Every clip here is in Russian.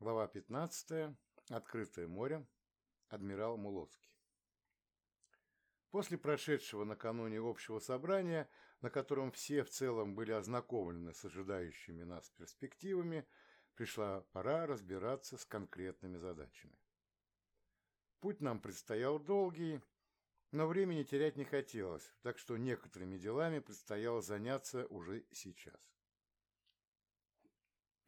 Глава 15. Открытое море. Адмирал Муловский. После прошедшего накануне общего собрания, на котором все в целом были ознакомлены с ожидающими нас перспективами, пришла пора разбираться с конкретными задачами. Путь нам предстоял долгий, но времени терять не хотелось, так что некоторыми делами предстояло заняться уже сейчас.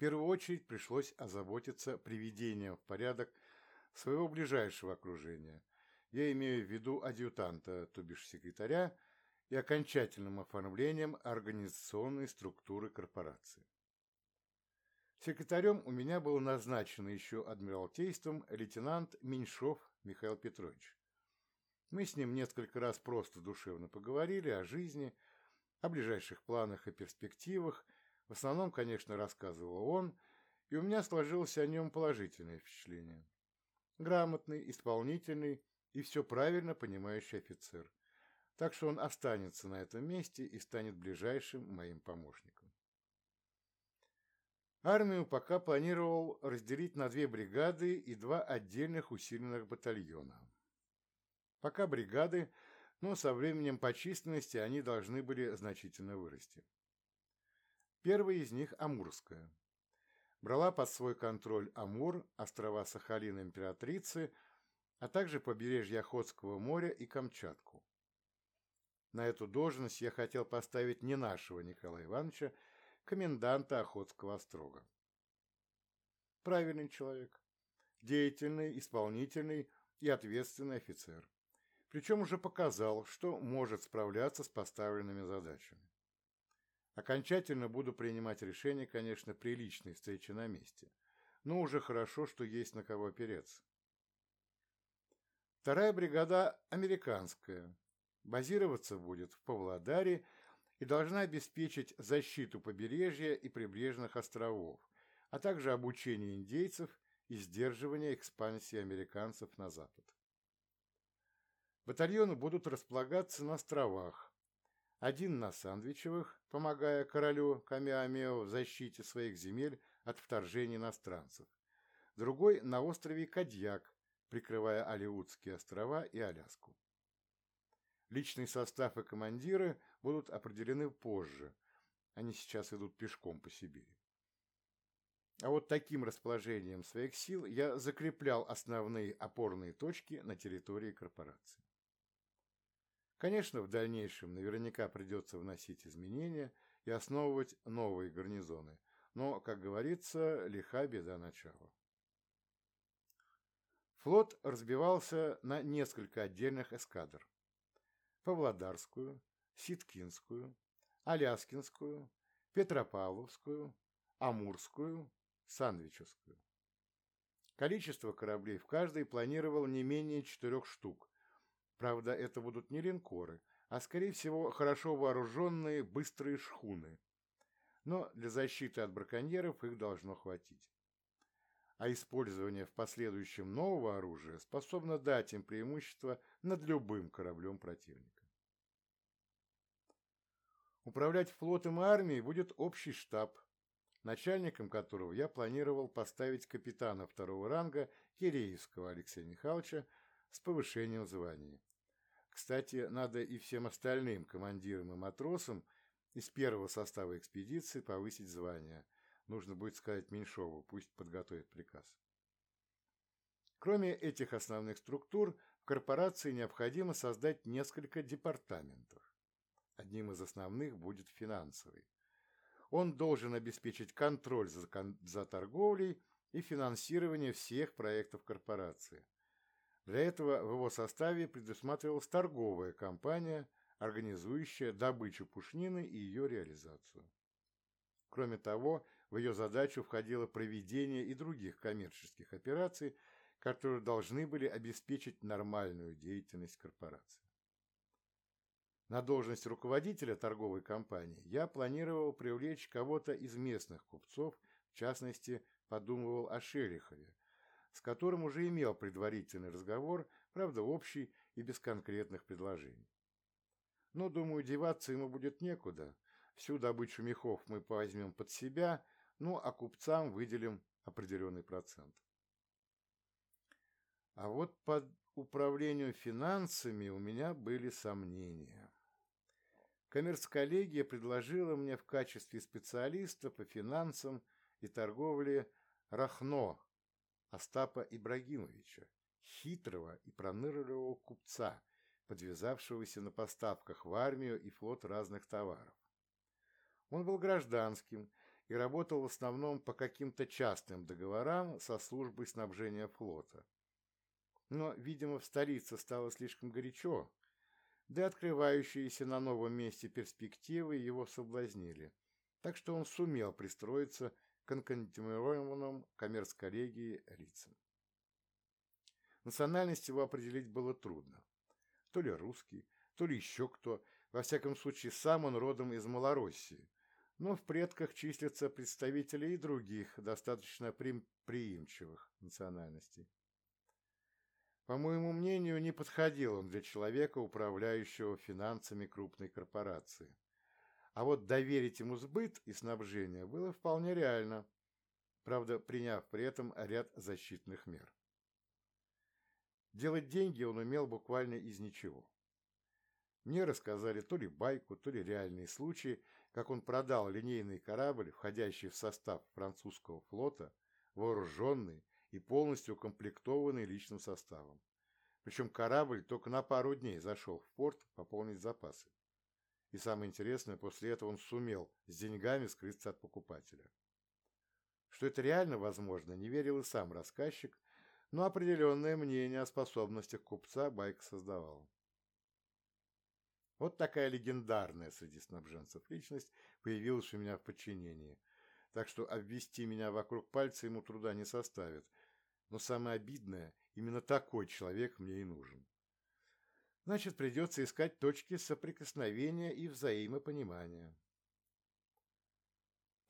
Первую очередь пришлось озаботиться приведением в порядок своего ближайшего окружения. Я имею в виду адъютанта, то бишь секретаря, и окончательным оформлением организационной структуры корпорации. Секретарем у меня был назначен еще адмиралтейством лейтенант Меньшов Михаил Петрович. Мы с ним несколько раз просто душевно поговорили о жизни, о ближайших планах и перспективах. В основном, конечно, рассказывал он, и у меня сложилось о нем положительное впечатление. Грамотный, исполнительный и все правильно понимающий офицер. Так что он останется на этом месте и станет ближайшим моим помощником. Армию пока планировал разделить на две бригады и два отдельных усиленных батальона. Пока бригады, но со временем по численности они должны были значительно вырасти. Первая из них – Амурская. Брала под свой контроль Амур, острова Сахалин Императрицы, а также побережье Охотского моря и Камчатку. На эту должность я хотел поставить не нашего Николая Ивановича, коменданта Охотского острога. Правильный человек, деятельный, исполнительный и ответственный офицер причем уже показал, что может справляться с поставленными задачами. Окончательно буду принимать решение, конечно, при личной встрече на месте, но уже хорошо, что есть на кого опереться. Вторая бригада американская. Базироваться будет в Павлодаре и должна обеспечить защиту побережья и прибрежных островов, а также обучение индейцев и сдерживание экспансии американцев на запад. Батальоны будут располагаться на островах. Один на Сандвичевых, помогая королю Камиамео в защите своих земель от вторжения иностранцев. Другой на острове Кадьяк, прикрывая Алиутские острова и Аляску. Личный состав и командиры будут определены позже. Они сейчас идут пешком по Сибири. А вот таким расположением своих сил я закреплял основные опорные точки на территории корпорации. Конечно, в дальнейшем наверняка придется вносить изменения и основывать новые гарнизоны, но, как говорится, лиха беда начала. Флот разбивался на несколько отдельных эскадр. Павлодарскую, Ситкинскую, Аляскинскую, Петропавловскую, Амурскую, Сандвичевскую. Количество кораблей в каждой планировал не менее четырех штук, Правда, это будут не линкоры, а, скорее всего, хорошо вооруженные быстрые шхуны. Но для защиты от браконьеров их должно хватить. А использование в последующем нового оружия способно дать им преимущество над любым кораблем противника. Управлять флотом и армией будет общий штаб, начальником которого я планировал поставить капитана второго ранга Киреевского Алексея Михайловича с повышением звания. Кстати, надо и всем остальным командирам и матросам из первого состава экспедиции повысить звание. Нужно будет сказать Меньшову, пусть подготовит приказ. Кроме этих основных структур, в корпорации необходимо создать несколько департаментов. Одним из основных будет финансовый. Он должен обеспечить контроль за, за торговлей и финансирование всех проектов корпорации – для этого в его составе предусматривалась торговая компания, организующая добычу пушнины и ее реализацию. Кроме того, в ее задачу входило проведение и других коммерческих операций, которые должны были обеспечить нормальную деятельность корпорации. На должность руководителя торговой компании я планировал привлечь кого-то из местных купцов, в частности, подумывал о Шерихове, с которым уже имел предварительный разговор, правда общий и без конкретных предложений. Но, думаю, деваться ему будет некуда. Всю добычу мехов мы возьмем под себя, ну а купцам выделим определенный процент. А вот под управлению финансами у меня были сомнения. Коммерцколлегия предложила мне в качестве специалиста по финансам и торговле Рахно Остапа Ибрагимовича, хитрого и пронырливого купца, подвязавшегося на поставках в армию и флот разных товаров. Он был гражданским и работал в основном по каким-то частным договорам со службой снабжения флота. Но, видимо, в столице стало слишком горячо, да открывающиеся на новом месте перспективы его соблазнили, так что он сумел пристроиться к инконтимированным коммерц-коллегии лицам. Национальность его определить было трудно. То ли русский, то ли еще кто, во всяком случае, сам он родом из Малороссии, но в предках числятся представители и других, достаточно приимчивых национальностей. По моему мнению, не подходил он для человека, управляющего финансами крупной корпорации. А вот доверить ему сбыт и снабжение было вполне реально, правда, приняв при этом ряд защитных мер. Делать деньги он умел буквально из ничего. Мне рассказали то ли байку, то ли реальные случаи, как он продал линейный корабль, входящий в состав французского флота, вооруженный и полностью укомплектованный личным составом. Причем корабль только на пару дней зашел в порт пополнить запасы. И самое интересное, после этого он сумел с деньгами скрыться от покупателя. Что это реально возможно, не верил и сам рассказчик, но определенное мнение о способностях купца Байк создавал. Вот такая легендарная среди снабженцев личность появилась у меня в подчинении, так что обвести меня вокруг пальца ему труда не составит. Но самое обидное, именно такой человек мне и нужен. Значит, придется искать точки соприкосновения и взаимопонимания.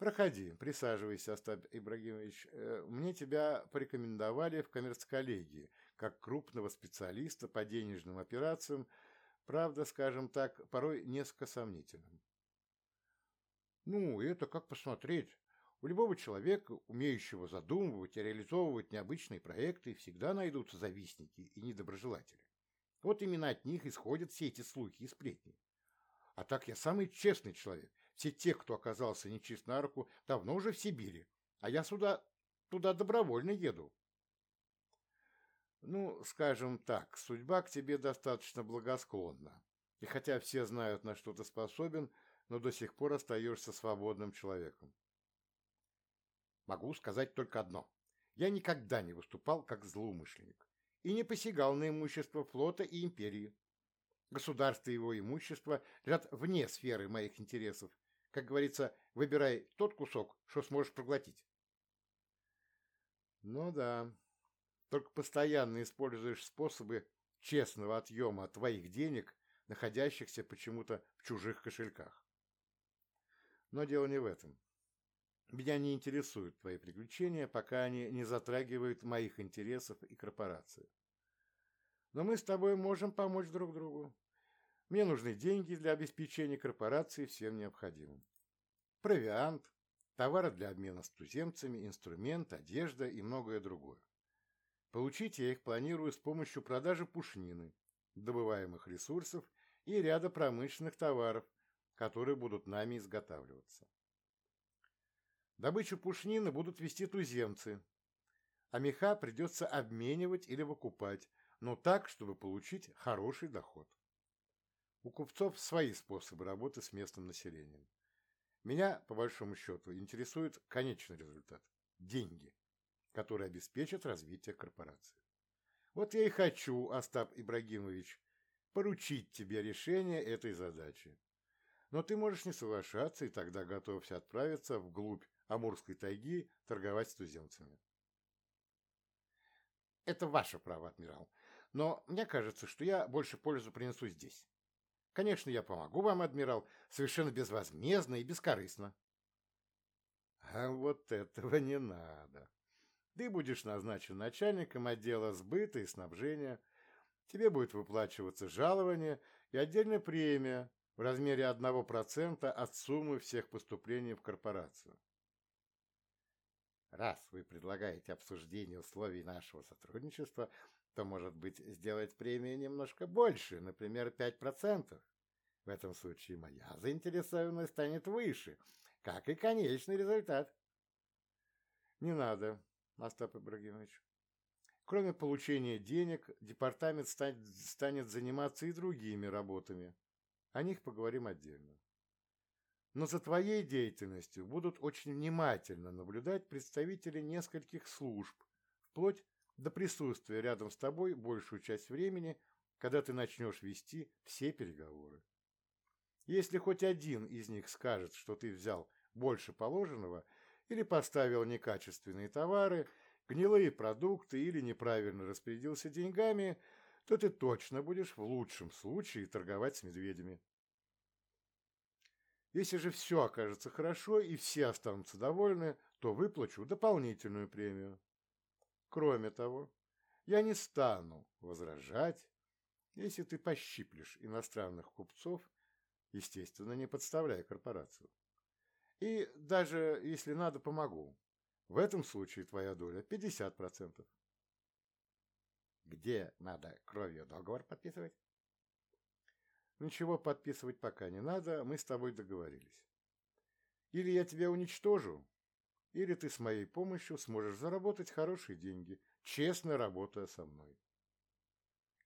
«Проходи, присаживайся, Остап Ибрагимович. Э, мне тебя порекомендовали в коммерцколлегии как крупного специалиста по денежным операциям, правда, скажем так, порой несколько сомнительным». «Ну, это как посмотреть. У любого человека, умеющего задумывать и реализовывать необычные проекты, всегда найдутся завистники и недоброжелатели. Вот именно от них исходят все эти слухи и сплетни. А так я самый честный человек, все те, кто оказался нечист на руку, давно уже в Сибири, а я сюда, туда добровольно еду. Ну, скажем так, судьба к тебе достаточно благосклонна. И хотя все знают, на что ты способен, но до сих пор остаешься свободным человеком. Могу сказать только одно. Я никогда не выступал как злоумышленник и не посягал на имущество флота и империи. Государство и его имущество лежат вне сферы моих интересов, как говорится, выбирай тот кусок, что сможешь проглотить. Ну да, только постоянно используешь способы честного отъема твоих денег, находящихся почему-то в чужих кошельках. Но дело не в этом. Меня не интересуют твои приключения, пока они не затрагивают моих интересов и корпорации. Но мы с тобой можем помочь друг другу. Мне нужны деньги для обеспечения корпорации всем необходимым. Провиант, товары для обмена с туземцами, инструмент, одежда и многое другое. Получить я их планирую с помощью продажи пушнины, добываемых ресурсов и ряда промышленных товаров, которые будут нами изготавливаться. Добычу пушнины будут вести туземцы, а меха придется обменивать или выкупать, но так, чтобы получить хороший доход. У купцов свои способы работы с местным населением. Меня, по большому счету, интересует конечный результат – деньги, которые обеспечат развитие корпорации. Вот я и хочу, Остап Ибрагимович, поручить тебе решение этой задачи. Но ты можешь не соглашаться, и тогда готовься отправиться вглубь Амурской тайги торговать с туземцами. Это ваше право, адмирал. Но мне кажется, что я больше пользу принесу здесь. Конечно, я помогу вам, адмирал, совершенно безвозмездно и бескорыстно. А вот этого не надо. Ты будешь назначен начальником отдела сбыта и снабжения. Тебе будет выплачиваться жалование и отдельная премия в размере 1% от суммы всех поступлений в корпорацию. Раз вы предлагаете обсуждение условий нашего сотрудничества, то, может быть, сделать премию немножко больше, например, 5%. В этом случае моя заинтересованность станет выше, как и конечный результат. Не надо, Остап Ибрагимович. Кроме получения денег, департамент станет заниматься и другими работами. О них поговорим отдельно. Но за твоей деятельностью будут очень внимательно наблюдать представители нескольких служб, вплоть до присутствия рядом с тобой большую часть времени, когда ты начнешь вести все переговоры. Если хоть один из них скажет, что ты взял больше положенного или поставил некачественные товары, гнилые продукты или неправильно распорядился деньгами, то ты точно будешь в лучшем случае торговать с медведями. Если же все окажется хорошо и все останутся довольны, то выплачу дополнительную премию. Кроме того, я не стану возражать, если ты пощиплешь иностранных купцов, естественно, не подставляя корпорацию. И даже если надо, помогу. В этом случае твоя доля 50%. Где надо кровью договор подписывать? Ничего подписывать пока не надо, мы с тобой договорились. Или я тебя уничтожу, или ты с моей помощью сможешь заработать хорошие деньги, честно работая со мной.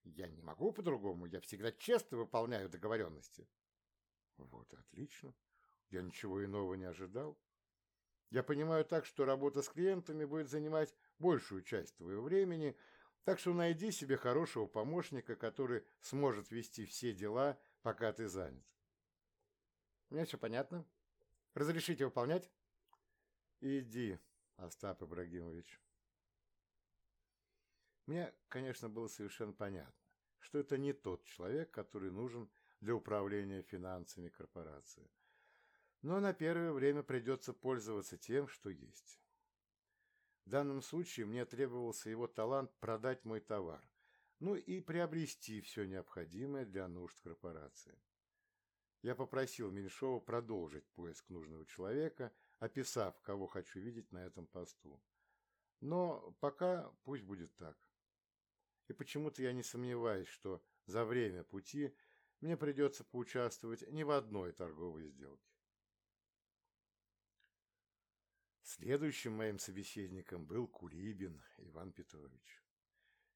Я не могу по-другому, я всегда честно выполняю договоренности. Вот отлично. Я ничего иного не ожидал. Я понимаю так, что работа с клиентами будет занимать большую часть твоего времени, так что найди себе хорошего помощника, который сможет вести все дела, пока ты занят. Мне все понятно. Разрешите выполнять? Иди, Остап Ибрагимович. Мне, конечно, было совершенно понятно, что это не тот человек, который нужен для управления финансами корпорации. Но на первое время придется пользоваться тем, что есть. В данном случае мне требовался его талант продать мой товар, ну и приобрести все необходимое для нужд корпорации. Я попросил Меньшова продолжить поиск нужного человека, описав, кого хочу видеть на этом посту. Но пока пусть будет так. И почему-то я не сомневаюсь, что за время пути мне придется поучаствовать ни в одной торговой сделке. Следующим моим собеседником был Кулибин Иван Петрович.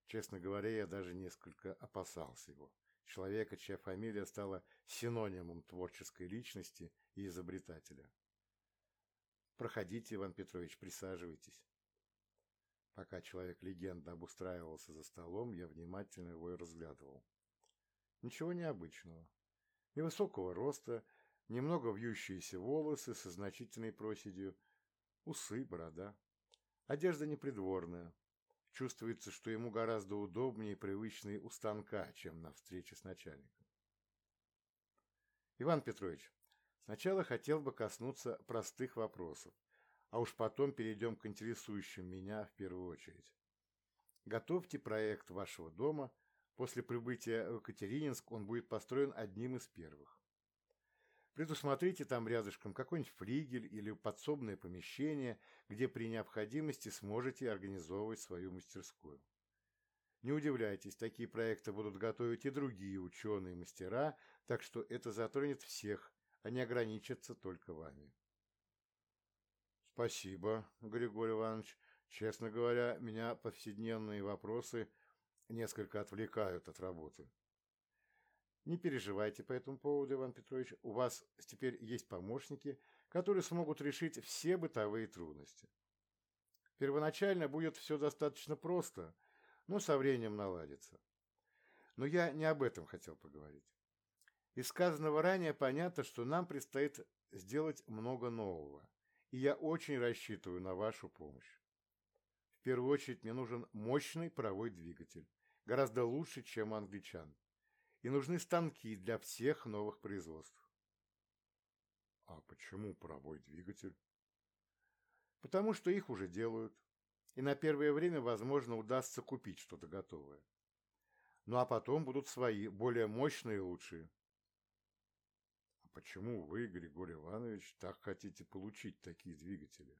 Честно говоря, я даже несколько опасался его, человека, чья фамилия стала синонимом творческой личности и изобретателя. Проходите, Иван Петрович, присаживайтесь. Пока человек-легенда обустраивался за столом, я внимательно его и разглядывал. Ничего необычного. Невысокого роста, немного вьющиеся волосы со значительной проседью, усы, борода. Одежда непридворная. Чувствуется, что ему гораздо удобнее и привычнее у станка, чем на встрече с начальником. Иван Петрович, сначала хотел бы коснуться простых вопросов, а уж потом перейдем к интересующим меня в первую очередь. Готовьте проект вашего дома. После прибытия в Екатерининск он будет построен одним из первых. Предусмотрите там рядышком какой-нибудь флигель или подсобное помещение, где при необходимости сможете организовывать свою мастерскую. Не удивляйтесь, такие проекты будут готовить и другие ученые мастера, так что это затронет всех, а не ограничится только вами. Спасибо, Григорий Иванович. Честно говоря, меня повседневные вопросы несколько отвлекают от работы. Не переживайте по этому поводу, Иван Петрович. У вас теперь есть помощники, которые смогут решить все бытовые трудности. Первоначально будет все достаточно просто, но со временем наладится. Но я не об этом хотел поговорить. Из сказанного ранее понятно, что нам предстоит сделать много нового, и я очень рассчитываю на вашу помощь. В первую очередь мне нужен мощный паровой двигатель, гораздо лучше, чем у англичан и нужны станки для всех новых производств. А почему паровой двигатель? Потому что их уже делают, и на первое время, возможно, удастся купить что-то готовое. Ну а потом будут свои, более мощные и лучшие. А почему вы, Григорий Иванович, так хотите получить такие двигатели?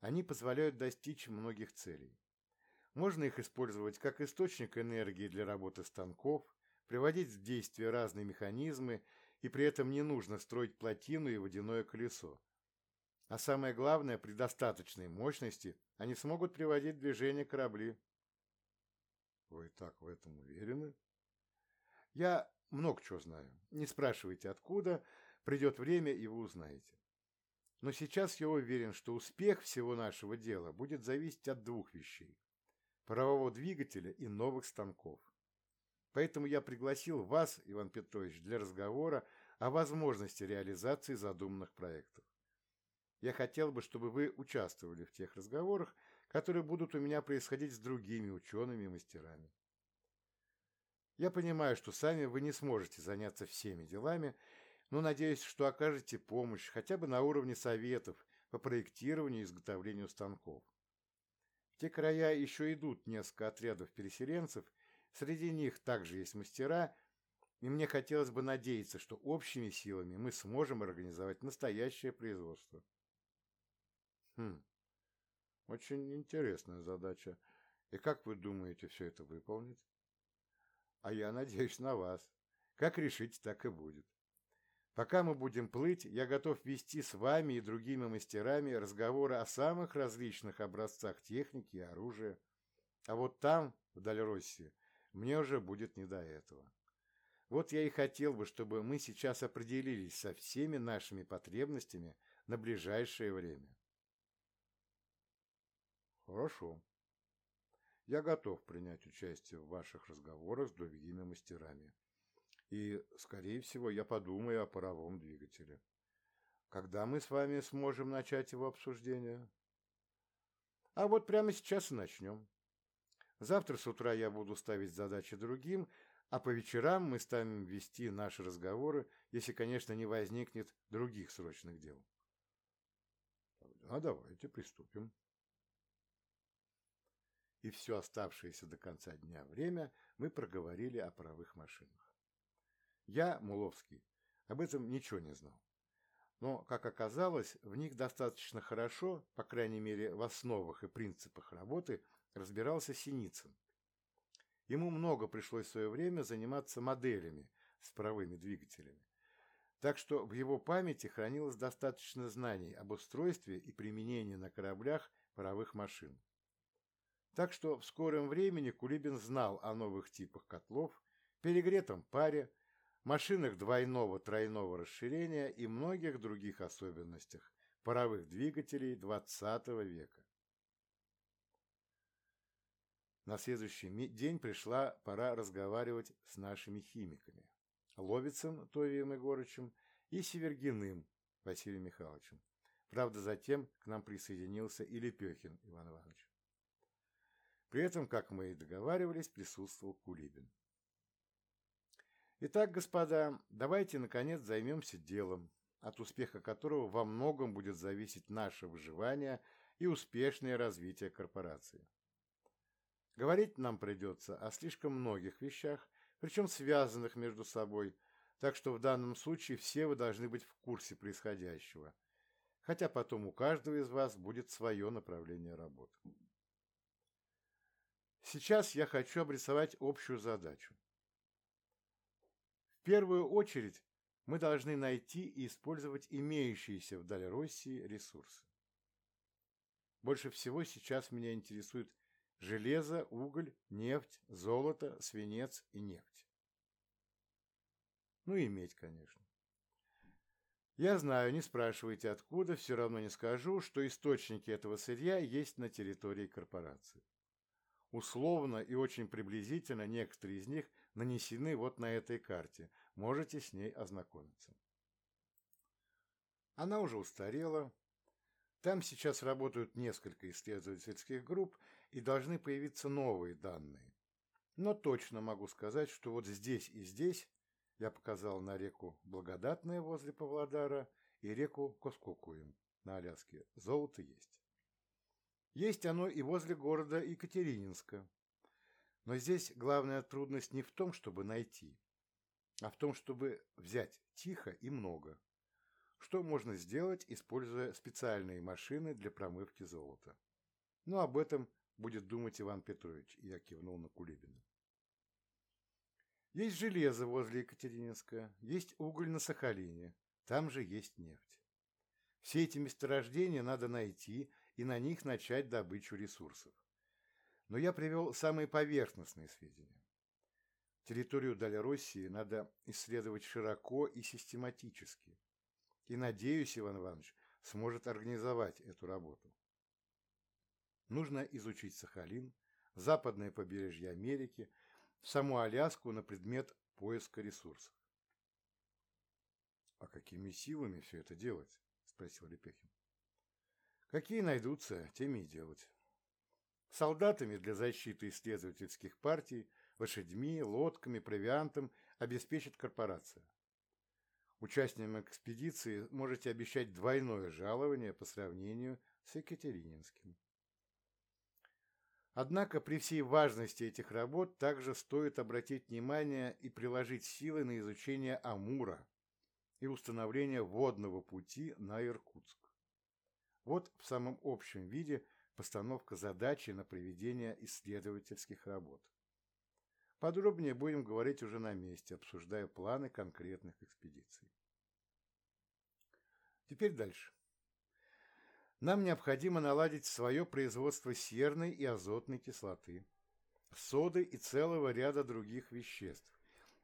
Они позволяют достичь многих целей. Можно их использовать как источник энергии для работы станков, приводить в действие разные механизмы, и при этом не нужно строить плотину и водяное колесо. А самое главное, при достаточной мощности они смогут приводить в движение корабли. Вы так в этом уверены? Я много чего знаю. Не спрашивайте откуда, придет время, и вы узнаете. Но сейчас я уверен, что успех всего нашего дела будет зависеть от двух вещей – парового двигателя и новых станков. Поэтому я пригласил вас, Иван Петрович, для разговора о возможности реализации задуманных проектов. Я хотел бы, чтобы вы участвовали в тех разговорах, которые будут у меня происходить с другими учеными и мастерами. Я понимаю, что сами вы не сможете заняться всеми делами, но надеюсь, что окажете помощь хотя бы на уровне советов по проектированию и изготовлению станков. Те края еще идут несколько отрядов переселенцев, среди них также есть мастера, и мне хотелось бы надеяться, что общими силами мы сможем организовать настоящее производство. Хм, очень интересная задача. И как вы думаете все это выполнить? А я надеюсь на вас. Как решите, так и будет. Пока мы будем плыть, я готов вести с вами и другими мастерами разговоры о самых различных образцах техники и оружия. А вот там, в Дальроссии, мне уже будет не до этого. Вот я и хотел бы, чтобы мы сейчас определились со всеми нашими потребностями на ближайшее время. Хорошо. Я готов принять участие в ваших разговорах с другими мастерами. И, скорее всего, я подумаю о паровом двигателе. Когда мы с вами сможем начать его обсуждение? А вот прямо сейчас и начнем. Завтра с утра я буду ставить задачи другим, а по вечерам мы станем вести наши разговоры, если, конечно, не возникнет других срочных дел. Тогда давайте приступим. И все оставшееся до конца дня время мы проговорили о паровых машинах. Я, Муловский, об этом ничего не знал. Но, как оказалось, в них достаточно хорошо, по крайней мере в основах и принципах работы, разбирался Синицын. Ему много пришлось в свое время заниматься моделями с паровыми двигателями. Так что в его памяти хранилось достаточно знаний об устройстве и применении на кораблях паровых машин. Так что в скором времени Кулибин знал о новых типах котлов, перегретом паре, машинах двойного-тройного расширения и многих других особенностях паровых двигателей XX века. На следующий день пришла пора разговаривать с нашими химиками. Ловицем Товием Егорычем и Севергиным Василием Михайловичем. Правда, затем к нам присоединился и Лепехин Иван Иванович. При этом, как мы и договаривались, присутствовал Кулибин. Итак, господа, давайте, наконец, займемся делом, от успеха которого во многом будет зависеть наше выживание и успешное развитие корпорации. Говорить нам придется о слишком многих вещах, причем связанных между собой, так что в данном случае все вы должны быть в курсе происходящего, хотя потом у каждого из вас будет свое направление работы. Сейчас я хочу обрисовать общую задачу. В первую очередь мы должны найти и использовать имеющиеся в Дальроссии ресурсы. Больше всего сейчас меня интересует железо, уголь, нефть, золото, свинец и нефть. Ну и медь, конечно. Я знаю, не спрашивайте откуда, все равно не скажу, что источники этого сырья есть на территории корпорации. Условно и очень приблизительно некоторые из них нанесены вот на этой карте. Можете с ней ознакомиться. Она уже устарела. Там сейчас работают несколько исследовательских групп и должны появиться новые данные. Но точно могу сказать, что вот здесь и здесь я показал на реку Благодатная возле Павлодара и реку Коскокуем на Аляске. Золото есть. Есть оно и возле города Екатерининска. Но здесь главная трудность не в том, чтобы найти, а в том, чтобы взять тихо и много. что можно сделать, используя специальные машины для промывки золота. Но об этом будет думать Иван Петрович, я кивнул на Кулибина. Есть железо возле Екатерининска, есть уголь на Сахалине, там же есть нефть. Все эти месторождения надо найти и на них начать добычу ресурсов. Но я привел самые поверхностные сведения. Территорию Дальроссии надо исследовать широко и систематически. И, надеюсь, Иван Иванович сможет организовать эту работу. Нужно изучить Сахалин, западное побережье Америки, саму Аляску на предмет поиска ресурсов. «А какими силами все это делать?» – спросил Лепехин. «Какие найдутся, теми и делать. Солдатами для защиты исследовательских партий, лошадьми, лодками, провиантом обеспечит корпорация. Участникам экспедиции можете обещать двойное жалование по сравнению с Екатерининским. Однако при всей важности этих работ также стоит обратить внимание и приложить силы на изучение Амура и установление водного пути на Иркутск. Вот в самом общем виде постановка задачи на проведение исследовательских работ. Подробнее будем говорить уже на месте, обсуждая планы конкретных экспедиций. Теперь дальше. Нам необходимо наладить свое производство серной и азотной кислоты, соды и целого ряда других веществ.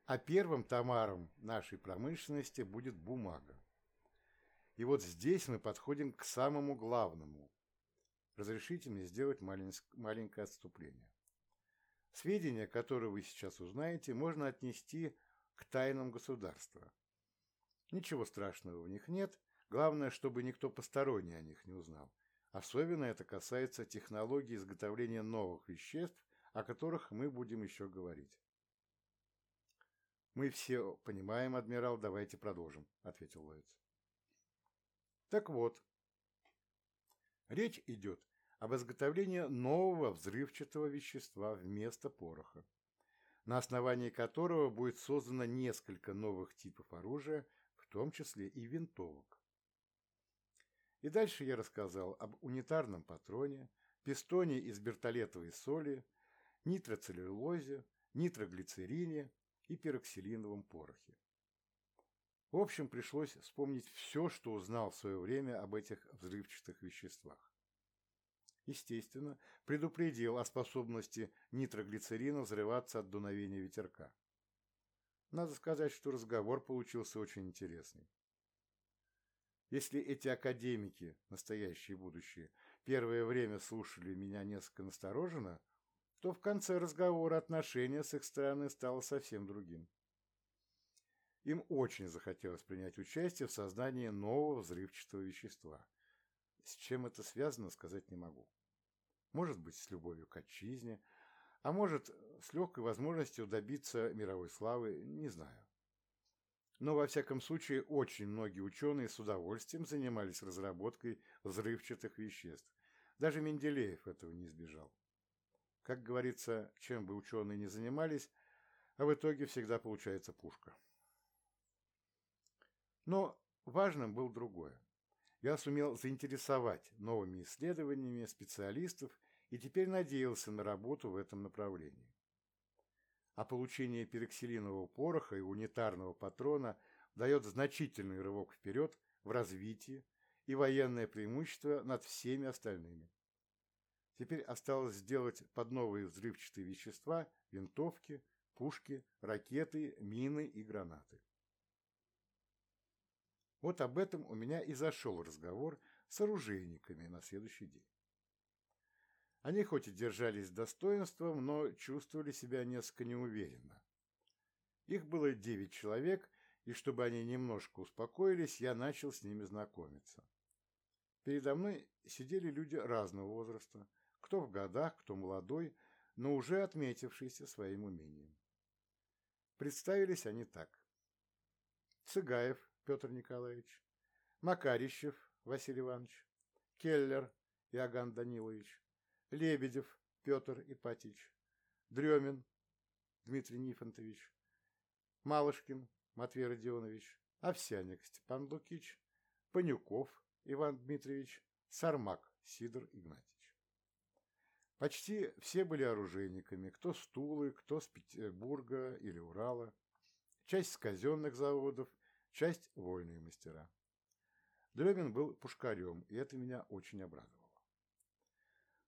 А первым товаром нашей промышленности будет бумага. И вот здесь мы подходим к самому главному. Разрешите мне сделать маленькое отступление. Сведения, которые вы сейчас узнаете, можно отнести к тайнам государства. Ничего страшного в них нет, Главное, чтобы никто посторонний о них не узнал. Особенно это касается технологий изготовления новых веществ, о которых мы будем еще говорить. «Мы все понимаем, адмирал, давайте продолжим», — ответил Лоиц. Так вот, речь идет об изготовлении нового взрывчатого вещества вместо пороха, на основании которого будет создано несколько новых типов оружия, в том числе и винтовок. И дальше я рассказал об унитарном патроне, пистоне из бертолетовой соли, нитроцеллюлозе, нитроглицерине и пероксилиновом порохе. В общем, пришлось вспомнить все, что узнал в свое время об этих взрывчатых веществах. Естественно, предупредил о способности нитроглицерина взрываться от дуновения ветерка. Надо сказать, что разговор получился очень интересный. Если эти академики, настоящие и будущие, первое время слушали меня несколько настороженно, то в конце разговора отношение с их стороны стало совсем другим. Им очень захотелось принять участие в создании нового взрывчатого вещества. С чем это связано, сказать не могу. Может быть, с любовью к отчизне, а может, с легкой возможностью добиться мировой славы, не знаю. Но, во всяком случае, очень многие ученые с удовольствием занимались разработкой взрывчатых веществ. Даже Менделеев этого не избежал. Как говорится, чем бы ученые ни занимались, а в итоге всегда получается пушка. Но важным был другое. Я сумел заинтересовать новыми исследованиями специалистов и теперь надеялся на работу в этом направлении а получение пероксилинового пороха и унитарного патрона дает значительный рывок вперед в развитии и военное преимущество над всеми остальными. Теперь осталось сделать под новые взрывчатые вещества винтовки, пушки, ракеты, мины и гранаты. Вот об этом у меня и зашел разговор с оружейниками на следующий день. Они хоть и держались достоинством, но чувствовали себя несколько неуверенно. Их было девять человек, и чтобы они немножко успокоились, я начал с ними знакомиться. Передо мной сидели люди разного возраста, кто в годах, кто молодой, но уже отметившийся своим умением. Представились они так. Цыгаев Петр Николаевич, Макарищев Василий Иванович, Келлер Иоганн Данилович, Лебедев Петр Ипатич, Дремин Дмитрий Нифонтович, Малышкин Матвей Родионович, Овсяник Степан Лукич, Панюков Иван Дмитриевич, Сармак Сидор Игнатьевич. Почти все были оружейниками, кто с Тулы, кто с Петербурга или Урала, часть с казенных заводов, часть вольные мастера. Дремин был пушкарем, и это меня очень обрадовало.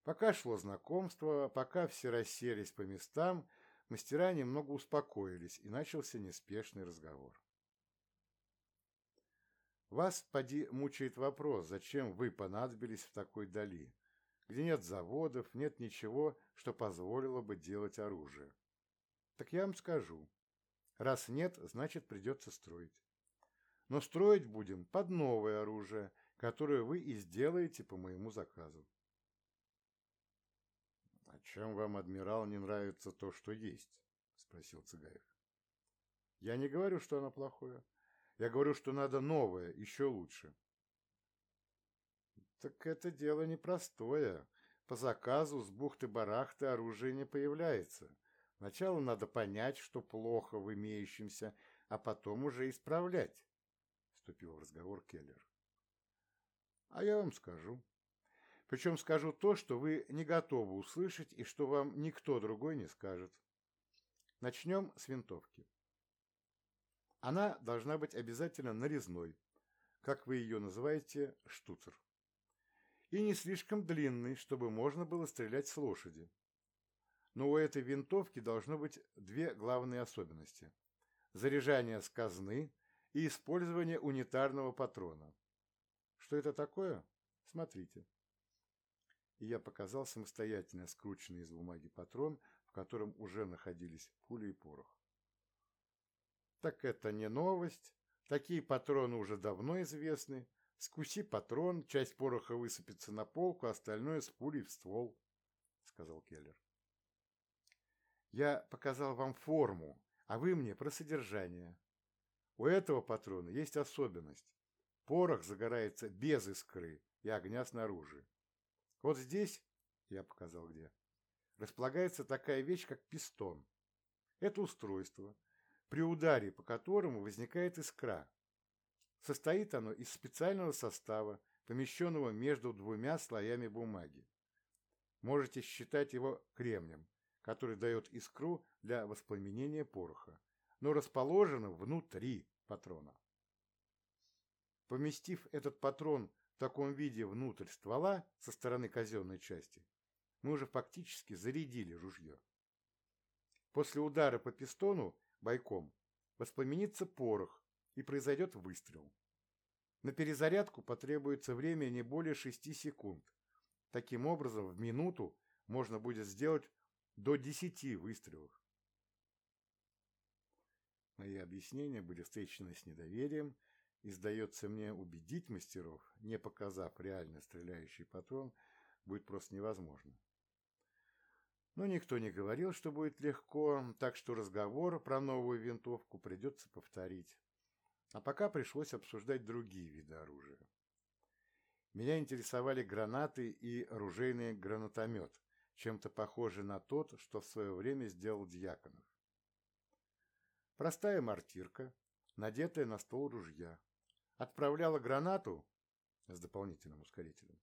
Пока шло знакомство, пока все расселись по местам, мастера немного успокоились, и начался неспешный разговор. Вас, поди, мучает вопрос, зачем вы понадобились в такой дали, где нет заводов, нет ничего, что позволило бы делать оружие. Так я вам скажу. Раз нет, значит придется строить. Но строить будем под новое оружие, которое вы и сделаете по моему заказу. — А чем вам, адмирал, не нравится то, что есть? — спросил Цыгаев. — Я не говорю, что оно плохое. Я говорю, что надо новое, еще лучше. Так это дело непростое. По заказу с бухты-барахты оружие не появляется. Сначала надо понять, что плохо в имеющемся, а потом уже исправлять, — вступил в разговор Келлер. А я вам скажу. Причем скажу то, что вы не готовы услышать и что вам никто другой не скажет. Начнем с винтовки. Она должна быть обязательно нарезной, как вы ее называете, штуцер. И не слишком длинный, чтобы можно было стрелять с лошади. Но у этой винтовки должно быть две главные особенности. Заряжание с казны и использование унитарного патрона. Что это такое? Смотрите. И я показал самостоятельно скрученный из бумаги патрон, в котором уже находились пули и порох. Так это не новость. Такие патроны уже давно известны. Скуси патрон, часть пороха высыпется на полку, остальное с пулей в ствол, — сказал Келлер. Я показал вам форму, а вы мне про содержание. У этого патрона есть особенность. Порох загорается без искры и огня снаружи. Вот здесь, я показал где, располагается такая вещь, как пистон. Это устройство, при ударе по которому возникает искра. Состоит оно из специального состава, помещенного между двумя слоями бумаги. Можете считать его кремнем, который дает искру для воспламенения пороха, но расположено внутри патрона. Поместив этот патрон в таком виде внутрь ствола со стороны казенной части, мы уже фактически зарядили ружье. После удара по пистону бойком, воспламенится порох и произойдет выстрел. На перезарядку потребуется время не более 6 секунд. Таким образом, в минуту можно будет сделать до 10 выстрелов. Мои объяснения были встречены с недоверием, и, сдается мне, убедить мастеров, не показав реально стреляющий патрон, будет просто невозможно. Но никто не говорил, что будет легко, так что разговор про новую винтовку придется повторить. А пока пришлось обсуждать другие виды оружия. Меня интересовали гранаты и оружейный гранатомет, чем-то похожий на тот, что в свое время сделал Дьяконов. Простая мортирка, надетая на ствол ружья, отправляла гранату с дополнительным ускорителем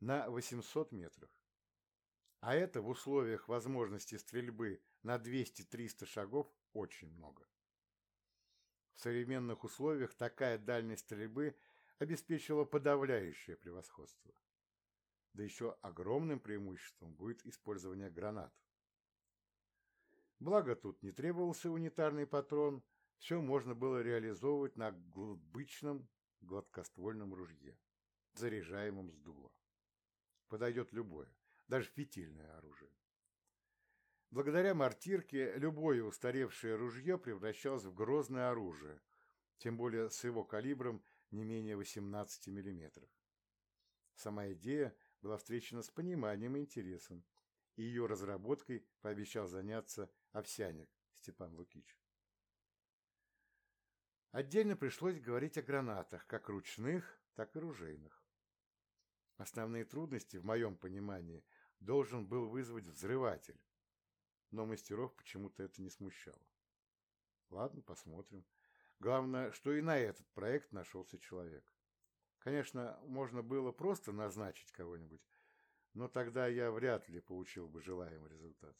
на 800 метров. А это в условиях возможности стрельбы на 200-300 шагов очень много. В современных условиях такая дальность стрельбы обеспечила подавляющее превосходство. Да еще огромным преимуществом будет использование гранат. Благо тут не требовался унитарный патрон, все можно было реализовывать на обычном гладкоствольном ружье, заряжаемом с дула. Подойдет любое даже фитильное оружие. Благодаря мортирке любое устаревшее ружье превращалось в грозное оружие, тем более с его калибром не менее 18 мм. Сама идея была встречена с пониманием и интересом, и ее разработкой пообещал заняться овсяник Степан Лукич. Отдельно пришлось говорить о гранатах, как ручных, так и ружейных. Основные трудности, в моем понимании, должен был вызвать взрыватель, но мастеров почему-то это не смущало. Ладно, посмотрим. Главное, что и на этот проект нашелся человек. Конечно, можно было просто назначить кого-нибудь, но тогда я вряд ли получил бы желаемый результат.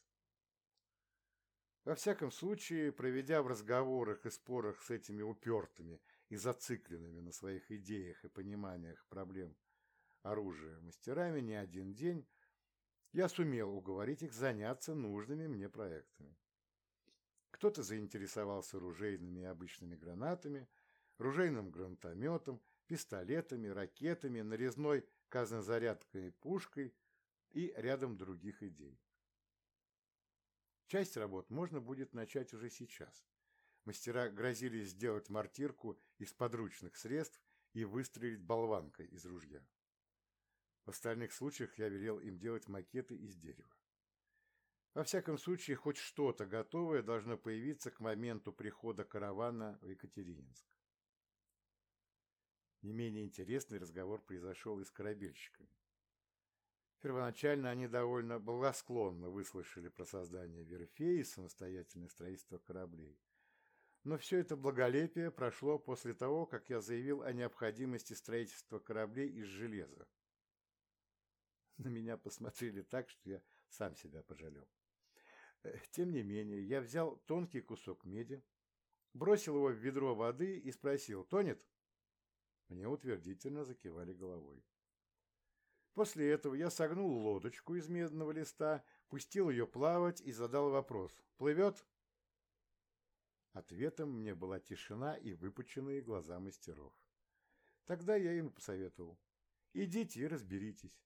Во всяком случае, проведя в разговорах и спорах с этими упертыми и зацикленными на своих идеях и пониманиях проблем оружия мастерами не один день, я сумел уговорить их заняться нужными мне проектами. Кто-то заинтересовался ружейными и обычными гранатами, ружейным гранатометом, пистолетами, ракетами, нарезной казнозарядкой пушкой и рядом других идей. Часть работ можно будет начать уже сейчас. Мастера грозились сделать мортирку из подручных средств и выстрелить болванкой из ружья. В остальных случаях я велел им делать макеты из дерева. Во всяком случае, хоть что-то готовое должно появиться к моменту прихода каравана в Екатерининск. Не менее интересный разговор произошел и с корабельщиками. Первоначально они довольно благосклонно выслушали про создание верфей и самостоятельное строительство кораблей. Но все это благолепие прошло после того, как я заявил о необходимости строительства кораблей из железа. На меня посмотрели так, что я сам себя пожалел. Тем не менее, я взял тонкий кусок меди, бросил его в ведро воды и спросил, тонет? Мне утвердительно закивали головой. После этого я согнул лодочку из медного листа, пустил ее плавать и задал вопрос. «Плывет?» Ответом мне была тишина и выпученные глаза мастеров. Тогда я им посоветовал. «Идите и разберитесь.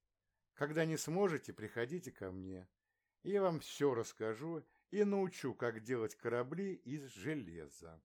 Когда не сможете, приходите ко мне. Я вам все расскажу и научу, как делать корабли из железа».